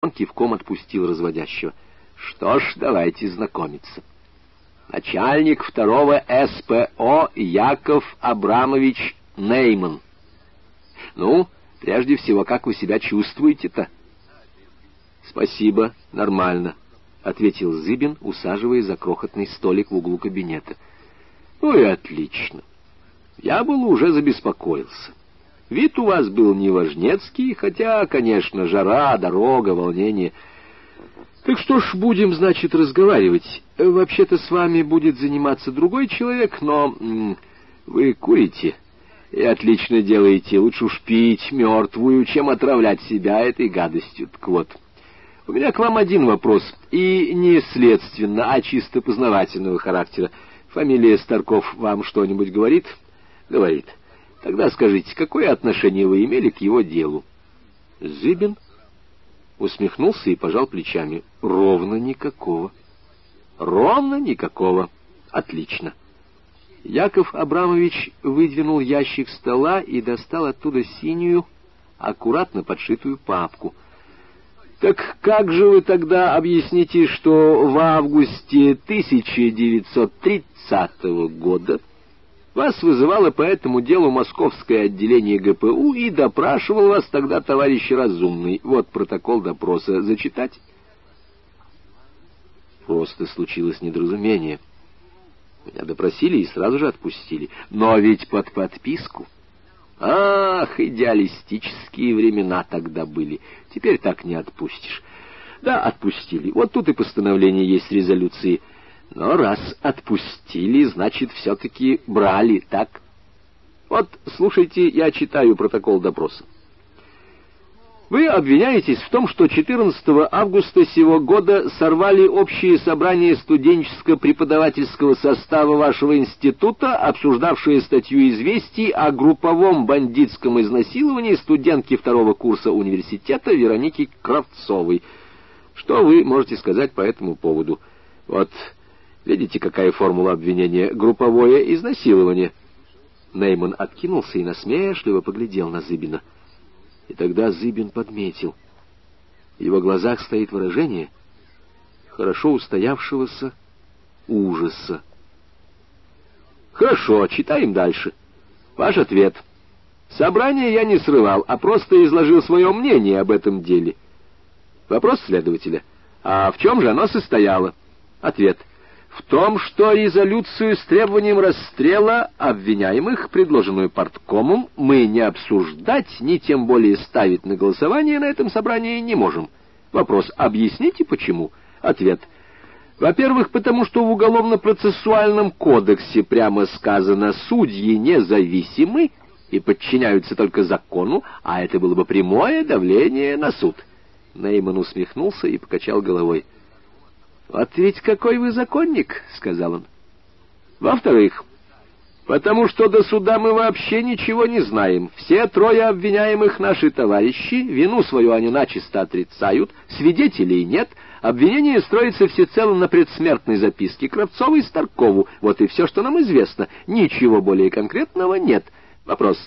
Он кивком отпустил разводящего. Что ж, давайте знакомиться. Начальник второго СПО Яков Абрамович Нейман. Ну, прежде всего, как вы себя чувствуете-то? Спасибо, нормально, ответил Зыбин, усаживая за крохотный столик в углу кабинета. Ну и отлично. Я был уже забеспокоился. Вид у вас был неважнецкий, хотя, конечно, жара, дорога, волнение. Так что ж, будем, значит, разговаривать. Вообще-то с вами будет заниматься другой человек, но вы курите и отлично делаете. Лучше уж пить мертвую, чем отравлять себя этой гадостью. Так вот, у меня к вам один вопрос, и не следственно, а чисто познавательного характера. Фамилия Старков вам что-нибудь говорит? Говорит. Тогда скажите, какое отношение вы имели к его делу? Зыбин усмехнулся и пожал плечами. Ровно никакого. Ровно никакого. Отлично. Яков Абрамович выдвинул ящик стола и достал оттуда синюю, аккуратно подшитую папку. Так как же вы тогда объясните, что в августе 1930 года вас вызывало по этому делу московское отделение ГПУ и допрашивал вас тогда товарищ Разумный. Вот протокол допроса. Зачитать? Просто случилось недоразумение. Меня допросили и сразу же отпустили. Но ведь под подписку. Ах, идеалистические времена тогда были. Теперь так не отпустишь. Да, отпустили. Вот тут и постановление есть резолюции. Но раз отпустили, значит, все-таки брали, так? Вот, слушайте, я читаю протокол допроса. Вы обвиняетесь в том, что 14 августа сего года сорвали общее собрание студенческо-преподавательского состава вашего института, обсуждавшее статью известий о групповом бандитском изнасиловании студентки второго курса университета Вероники Кравцовой. Что вы можете сказать по этому поводу? Вот Видите, какая формула обвинения? Групповое изнасилование. Нейман откинулся и насмешливо поглядел на Зыбина. И тогда Зыбин подметил. В его глазах стоит выражение хорошо устоявшегося ужаса. Хорошо, читаем дальше. Ваш ответ. Собрание я не срывал, а просто изложил свое мнение об этом деле. Вопрос следователя. А в чем же оно состояло? Ответ в том, что резолюцию с требованием расстрела обвиняемых, предложенную парткомом, мы не обсуждать, ни тем более ставить на голосование на этом собрании не можем. Вопрос «Объясните, почему?» Ответ «Во-первых, потому что в Уголовно-процессуальном кодексе прямо сказано «судьи независимы» и подчиняются только закону, а это было бы прямое давление на суд». Нейман усмехнулся и покачал головой. «Вот ведь какой вы законник!» — сказал он. «Во-вторых, потому что до суда мы вообще ничего не знаем. Все трое обвиняемых наши товарищи, вину свою они начисто отрицают, свидетелей нет, обвинение строится всецело на предсмертной записке Кравцова и Старкову. Вот и все, что нам известно. Ничего более конкретного нет. Вопрос.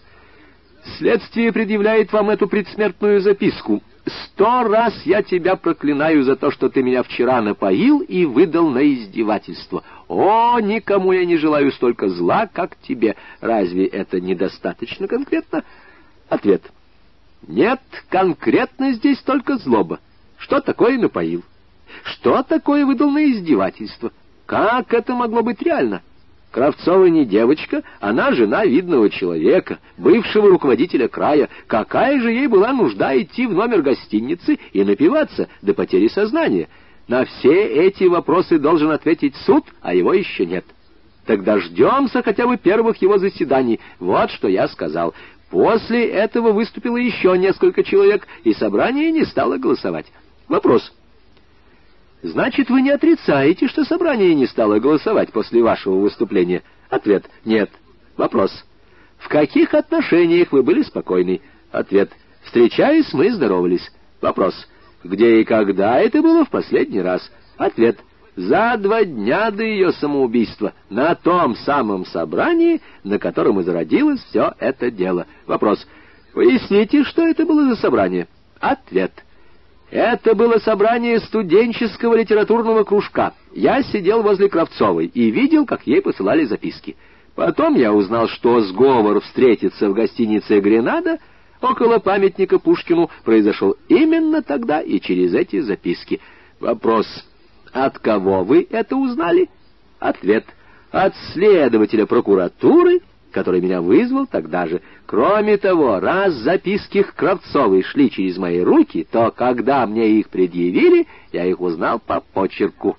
Следствие предъявляет вам эту предсмертную записку. Сто раз я тебя проклинаю за то, что ты меня вчера напоил и выдал на издевательство. О, никому я не желаю столько зла, как тебе. Разве это недостаточно конкретно? Ответ. Нет, конкретно здесь только злоба. Что такое напоил? Что такое выдал на издевательство? Как это могло быть реально? — Кравцова не девочка, она жена видного человека, бывшего руководителя края. Какая же ей была нужда идти в номер гостиницы и напиваться до потери сознания? На все эти вопросы должен ответить суд, а его еще нет. Тогда ждемся хотя бы первых его заседаний. Вот что я сказал. После этого выступило еще несколько человек, и собрание не стало голосовать. Вопрос. Значит, вы не отрицаете, что собрание не стало голосовать после вашего выступления? Ответ — нет. Вопрос. В каких отношениях вы были спокойны? Ответ. Встречаясь, мы здоровались. Вопрос. Где и когда это было в последний раз? Ответ. За два дня до ее самоубийства, на том самом собрании, на котором и зародилось все это дело. Вопрос. Поясните, что это было за собрание? Ответ. Это было собрание студенческого литературного кружка. Я сидел возле Кравцовой и видел, как ей посылали записки. Потом я узнал, что сговор встретиться в гостинице «Гренада» около памятника Пушкину произошел именно тогда и через эти записки. Вопрос, от кого вы это узнали? Ответ, от следователя прокуратуры который меня вызвал тогда же. Кроме того, раз записки к Кравцовой шли через мои руки, то когда мне их предъявили, я их узнал по почерку.